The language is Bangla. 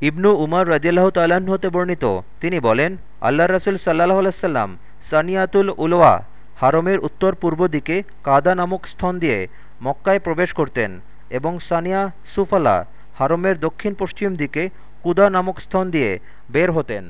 ইবনু উমর রদিয়াল্লাহ তাল্লাহ্ন হতে বর্ণিত। তিনি বলেন আল্লাহ রসুল সাল্লাহ আলাইসাল্লাম সানিয়াতুল উলওয়া, হারমের উত্তর পূর্ব দিকে কাদা নামক স্থন দিয়ে মক্কায় প্রবেশ করতেন এবং সানিয়া সুফালা, হারমের দক্ষিণ পশ্চিম দিকে কুদা নামক স্থন দিয়ে বের হতেন।